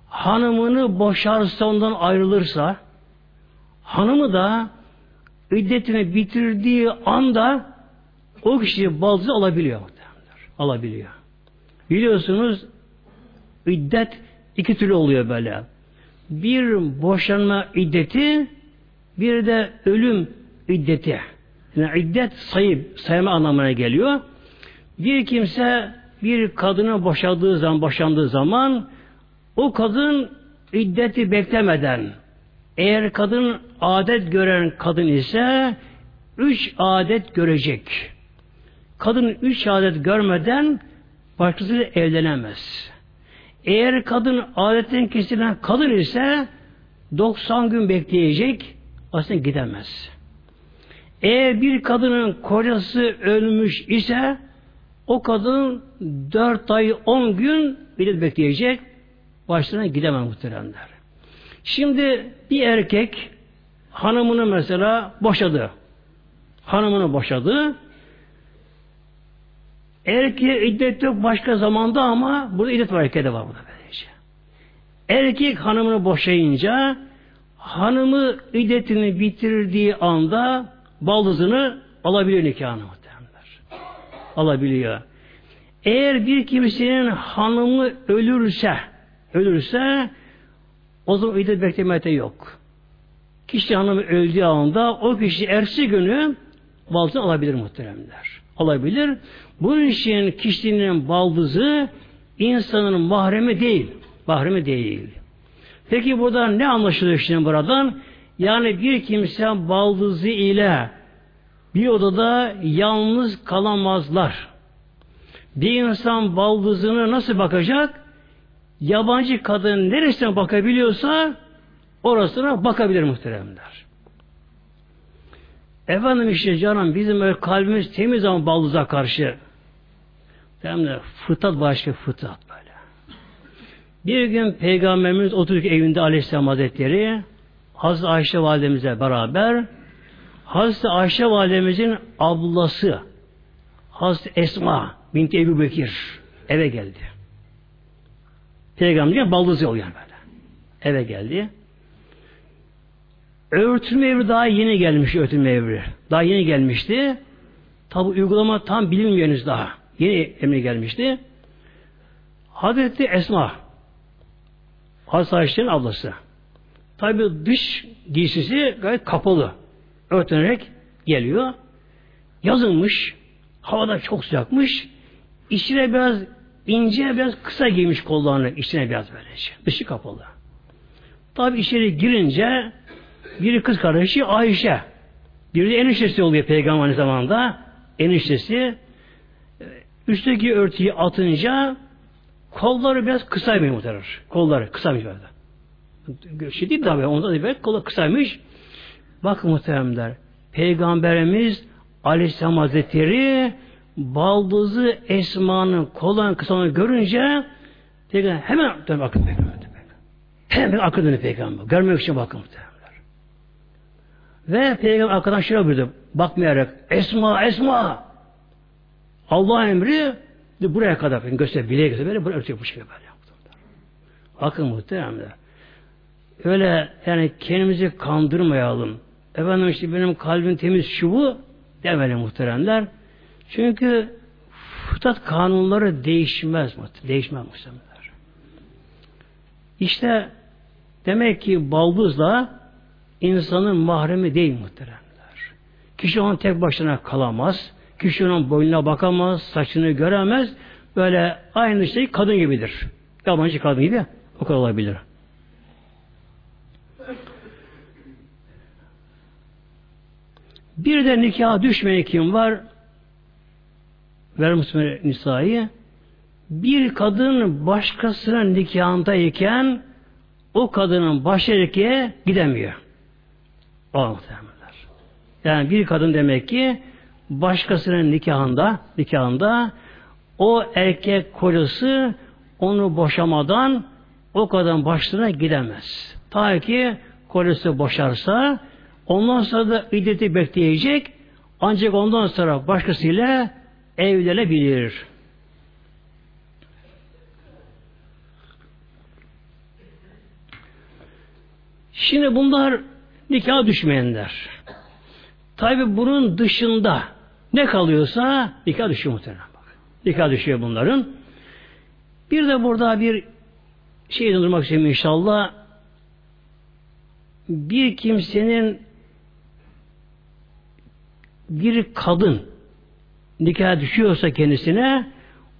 hanımını boşarsa ondan ayrılırsa hanımı da iddetini bitirdiği anda o kişi balzı alabiliyor. Alabiliyor. Biliyorsunuz iddet iki türlü oluyor böyle. Bir boşanma iddeti bir de ölüm iddeti. Yani iddet sayıp sayma anlamına geliyor. Bir kimse bir kadını boşadığı zaman, boşandığı zaman o kadın iddeti beklemeden eğer kadın adet gören kadın ise üç adet görecek. Kadın üç adet görmeden başkasıyla evlenemez. Eğer kadın adetten kesilen kadın ise 90 gün bekleyecek, aslında gidemez. Eğer bir kadının kocası ölmüş ise o kadın 4 ay 10 gün bilet bekleyecek, başlarına gidemez muhteremler. Şimdi bir erkek hanımını mesela boşadı. Hanımını boşadı. Erkeğe iddet yok başka zamanda ama burada iddet var erkeğe de var burada böylece. Erkek hanımını boşayınca hanımı iddetini bitirdiği anda baldızını alabiliyor nikahını muhtemelenler. Alabiliyor. Eğer bir kimsenin hanımı ölürse ölürse o zaman iddet beklemete yok. Kişi hanımı öldüğü anda o kişi ersi günü baldızını alabilir muhteremler. Alabilir. Bunun için kişinin baldızı insanın mahremi değil. Mahremi değil. Peki burada ne anlaşılıyor şimdi buradan? Yani bir kimse baldızı ile bir odada yalnız kalamazlar. Bir insan baldızını nasıl bakacak? Yabancı kadın neresine bakabiliyorsa orasına bakabilir muhteremler. Efendim işte canım bizim öyle kalbimiz temiz ama baldıza karşı. Demle fıtrat başka fıtrat. Bir gün Peygamberimiz oturduk evinde Aleyhisselam Hazretleri Hazreti Ayşe validemize beraber Hazreti Ayşe validemizin ablası Hazreti Esma binti Ebu Bekir eve geldi. Peygamber baldızı oluyor böyle. Eve geldi. Örtünme evri daha yeni gelmiş örtünme evri. Daha yeni gelmişti. Tabi uygulama tam bilinmiyor henüz daha. Yeni emri gelmişti. Hazreti Esma Hazreti ablası. Tabi dış giysisi gayet kapalı. Örtünerek geliyor. Yazılmış. Havada çok sıcakmış. İçine biraz ince biraz kısa giymiş kollarını. içine biraz böylece. Dışı kapalı. Tabi içeri girince biri kız kardeşi Ayşe. Biri de eniştesi oluyor peygamber zamanda. Eniştesi üstteki örtüyü atınca kolları biraz kısaymış muhtemelen. Kolları kısaymış böyle. Şey değil tabi. Onda da böyle kolu kısaymış. Bakın muhteremler. Peygamberimiz Aleyhisselam Hazretleri baldızı Esma'nın kollarının kısalığını görünce peygamber hemen dön bakın peygamber. Hemen akıl dönüyor peygamber. Görmek için bakın muhtemelen. Ve peygamber arkadan şöyle buyurdu. Bakmayarak Esma Esma Allah emri de buraya kadar göster bileğe göster böyle buraya örtüyor bu şekilde böyle Bakın muhtemelen. Öyle yani kendimizi kandırmayalım. Efendim işte benim kalbim temiz şu bu demeyelim muhteremler. Çünkü fıtrat kanunları değişmez. Değişmez muhtemelen. İşte demek ki baldızla insanın mahremi değil muhteremler. Kişi onun tek başına kalamaz. Kişi onun boynuna bakamaz, saçını göremez. Böyle aynı şey kadın gibidir. Yabancı kadın gibi o kadar olabilir. Bir de nikah düşmeyen kim var? Ver Müslüman Nisa'yı. Bir kadın başkasının nikahındayken o kadının baş erkeğe gidemiyor. O muhtemelenler. Yani bir kadın demek ki başkasının nikahında nikahında o erkek kocası onu boşamadan o kadın başlığına gidemez. Ta ki kocası boşarsa ondan sonra da iddeti bekleyecek ancak ondan sonra başkasıyla evlenebilir. Şimdi bunlar nikah düşmeyenler. Tabi bunun dışında ne kalıyorsa nikah düşüyor muhtemelen. Bak. Nikah düşüyor bunların. Bir de burada bir şey durmak istiyorum inşallah. Bir kimsenin bir kadın nikah düşüyorsa kendisine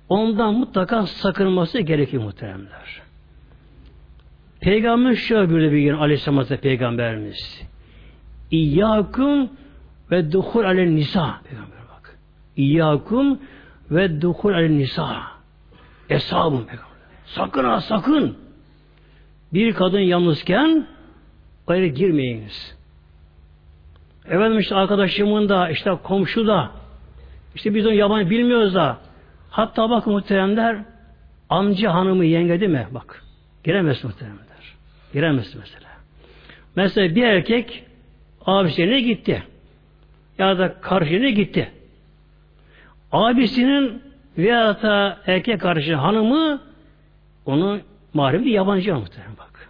ondan mutlaka sakınması gerekir muhteremler. Peygamber şöyle buyurdu bir gün Aleyhisselam Hazretleri Peygamberimiz. İyyâkum ve duhul alel nisa. Peygamber bak. İyyâkum ve duhul alel nisa. Eshabım. Sakın ha sakın. Bir kadın yalnızken oraya girmeyiniz. Efendim işte arkadaşımın da işte komşu da işte biz onu yabancı bilmiyoruz da hatta bak muhteremler amca hanımı yenge değil mi? Bak. Giremez muhteremler. Giremez mesela. Mesela bir erkek abisine gitti. Ya da karşına gitti. Abisinin veya da erkek kardeşi hanımı onu mahrem bir yabancı muhtemelen bak.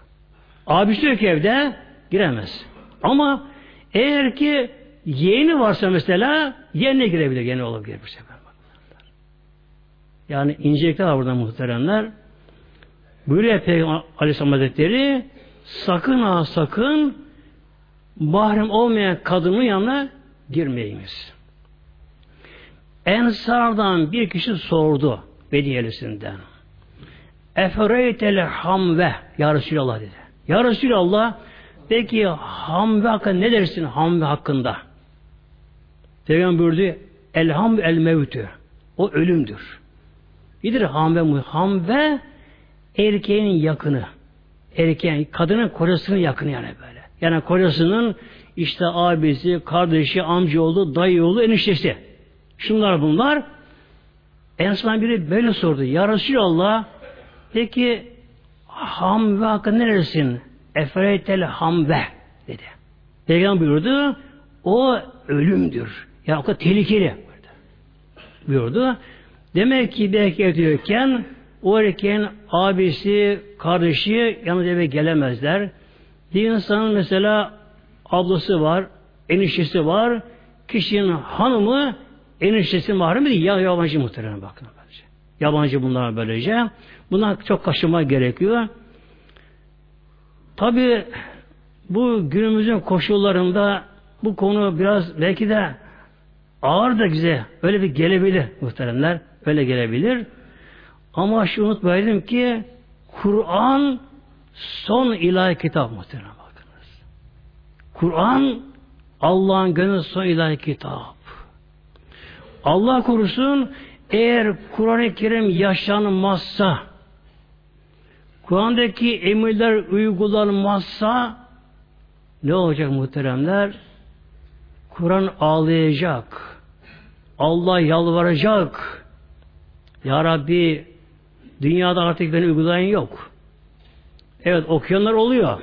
Abisi yok evde giremez. Ama eğer ki yeğeni varsa mesela yeğenine girebilir. Yeğeni bu sefer. Yani incelikler var burada muhteremler. Böyle Peygamber Aleyhisselam Hazretleri sakın ha sakın mahrem olmayan kadının yanına girmeyiniz. Ensardan bir kişi sordu Bediyelisinden. Efereytel hamve Ya Resulallah dedi. Ya Resulallah peki hamve hakkında ne dersin hamve hakkında? Peygamber buyurdu Elham el mevtü. O ölümdür. Nedir hamve? Hamve erkeğin yakını. Erkeğin, kadının kocasının yakını yani böyle. Yani kocasının işte abisi, kardeşi, amcaoğlu, dayıoğlu, eniştesi. Şunlar bunlar. En son biri böyle sordu. Ya Resulallah peki hamve hakkı neresin? Efereytel hamve dedi. Peygamber buyurdu o ölümdür. Yani o kadar tehlikeli buyurdu. Demek ki bir erkek diyorken o erkeğin abisi, kardeşi yalnız eve gelemezler. Bir insanın mesela ablası var, eniştesi var, kişinin hanımı eniştesi mahrem değil, ya yabancı muhtemelen bakın. Böylece. Yabancı bunlar böylece. Bundan çok kaşıma gerekiyor. Tabi bu günümüzün koşullarında bu konu biraz belki de ağır da güzel. Öyle bir gelebilir muhteremler. Öyle gelebilir. Ama şu unutmayalım ki Kur'an son ilahi kitap muhtemelen bakınız. Kur'an Allah'ın gönül son ilahi kitap. Allah korusun eğer Kur'an-ı Kerim yaşanmazsa Kur'an'daki emirler uygulanmazsa ne olacak muhteremler? Kur'an ağlayacak. Allah yalvaracak. Ya Rabbi dünyada artık beni uygulayan yok. Evet okuyanlar oluyor.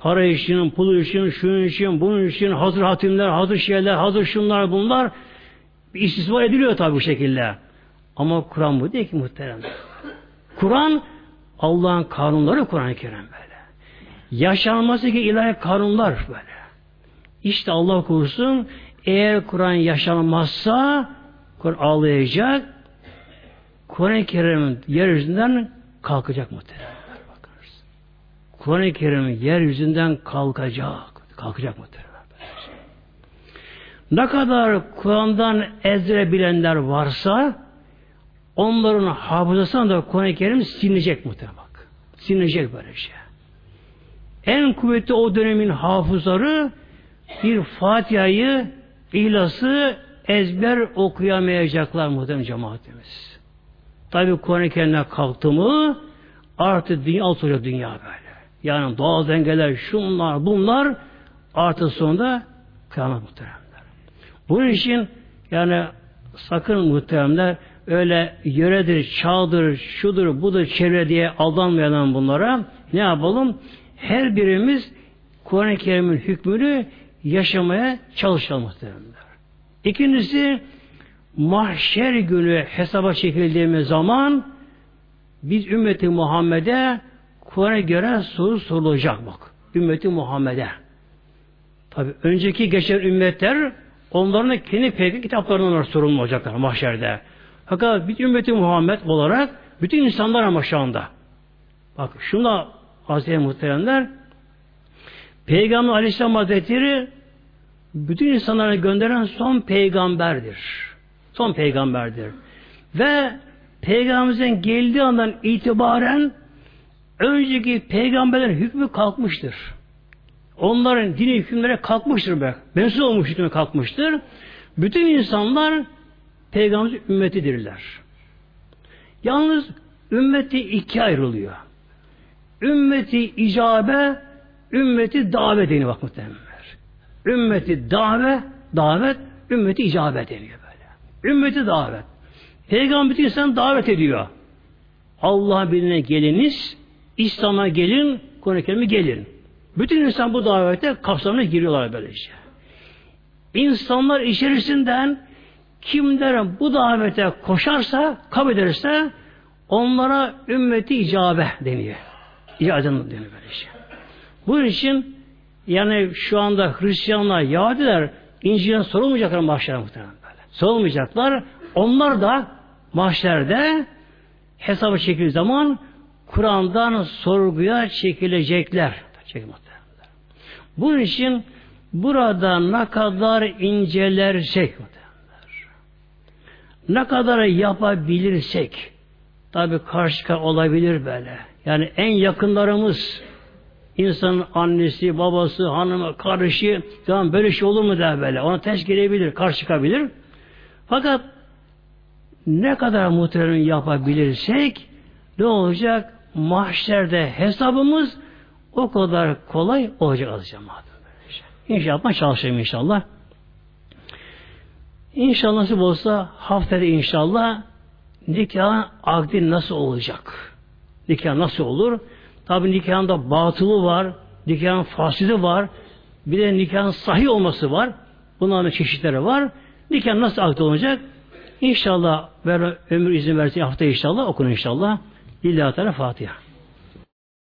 Para için, pul için, şunun için, bunun için hazır hatimler, hazır şeyler, hazır şunlar bunlar istismar ediliyor tabi bu şekilde. Ama Kur'an bu değil ki muhterem. Kur'an Allah'ın kanunları Kur'an-ı Kerim böyle. Yaşanması ki ilahi kanunlar böyle. İşte Allah korusun eğer Kur'an yaşanmazsa Kur'an ağlayacak Kur'an-ı Kerim'in yeryüzünden kalkacak muhtemelen. Kur'an-ı Kerim yeryüzünden kalkacak. Kalkacak muhtemelen. Ne kadar Kur'an'dan ezre bilenler varsa onların hafızasından da Kur'an-ı Kerim silinecek muhtemelen bak. Silinecek böyle şey. En kuvvetli o dönemin hafızları bir Fatiha'yı, İhlas'ı ezber okuyamayacaklar muhtemelen cemaatimiz. Tabi Kur'an-ı Kerim'den kalktı mı artık dünya alt olacak dünya böyle. Yani doğal dengeler, şunlar, bunlar artık sonunda kıyamet muhtemelen. Bunun için yani sakın muhteremler öyle yöredir, çağdır, şudur, budur, çevre diye aldanmayalım bunlara. Ne yapalım? Her birimiz Kur'an-ı Kerim'in hükmünü yaşamaya çalışalım muhteremler. İkincisi mahşer günü hesaba çekildiğimiz zaman biz ümmeti Muhammed'e Kur'an'a göre soru sorulacak bak. Ümmeti Muhammed'e. Tabi önceki geçen ümmetler onların kendi peygamber kitaplarından sorulmayacaklar mahşerde. Fakat bir ümmeti Muhammed olarak bütün insanlar ama şu anda. Bak şuna aziz muhteremler Peygamber Aleyhisselam Hazretleri bütün insanlara gönderen son peygamberdir. Son peygamberdir. Ve peygamberimizin geldiği andan itibaren önceki peygamberlerin hükmü kalkmıştır. Onların dini hükümlere kalkmıştır be. Mensup olmuş hükmü kalkmıştır. Bütün insanlar peygamberin ümmetidirler. Yalnız ümmeti iki ayrılıyor. Ümmeti icabe, ümmeti davet deniyor bak muhtemelenler. Ümmeti davet, davet, ümmeti icabe deniyor böyle. Ümmeti davet. Peygamber bütün insan davet ediyor. Allah birine geliniz, İslam'a gelin, Kur'an-ı gelin. Bütün insan bu davete kapsamına giriyorlar böylece. İnsanlar içerisinden kimler bu davete koşarsa, kabul ederse onlara ümmeti icabe deniyor. İcabe deniyor böylece. Bunun için yani şu anda Hristiyanlar, Yahudiler İncil'den sorulmayacaklar mahşere muhtemelen böyle. Sorulmayacaklar. Onlar da mahşerde hesabı çekildiği zaman Kur'an'dan sorguya çekilecekler. Çekilmekler. Bunun için burada ne kadar incelersek ne kadar yapabilirsek tabi karşı olabilir böyle. Yani en yakınlarımız insanın annesi, babası, hanımı, karışı tamam böyle şey olur mu der böyle. Ona ters gelebilir, karşı çıkabilir. Fakat ne kadar muhterem yapabilirsek ne olacak? Mahşerde hesabımız o kadar kolay olacak cemaat. İnşallah çalışayım inşallah. İnşallah nasip olsa haftada inşallah nikahın akdi nasıl olacak? Nikah nasıl olur? Tabi nikahında batılı var, nikahın fasidi var, bir de nikahın sahih olması var. Bunların çeşitleri var. Nikah nasıl akdi olacak? İnşallah ver, ömür izin versin hafta inşallah okun inşallah. Lillahi Teala Fatiha.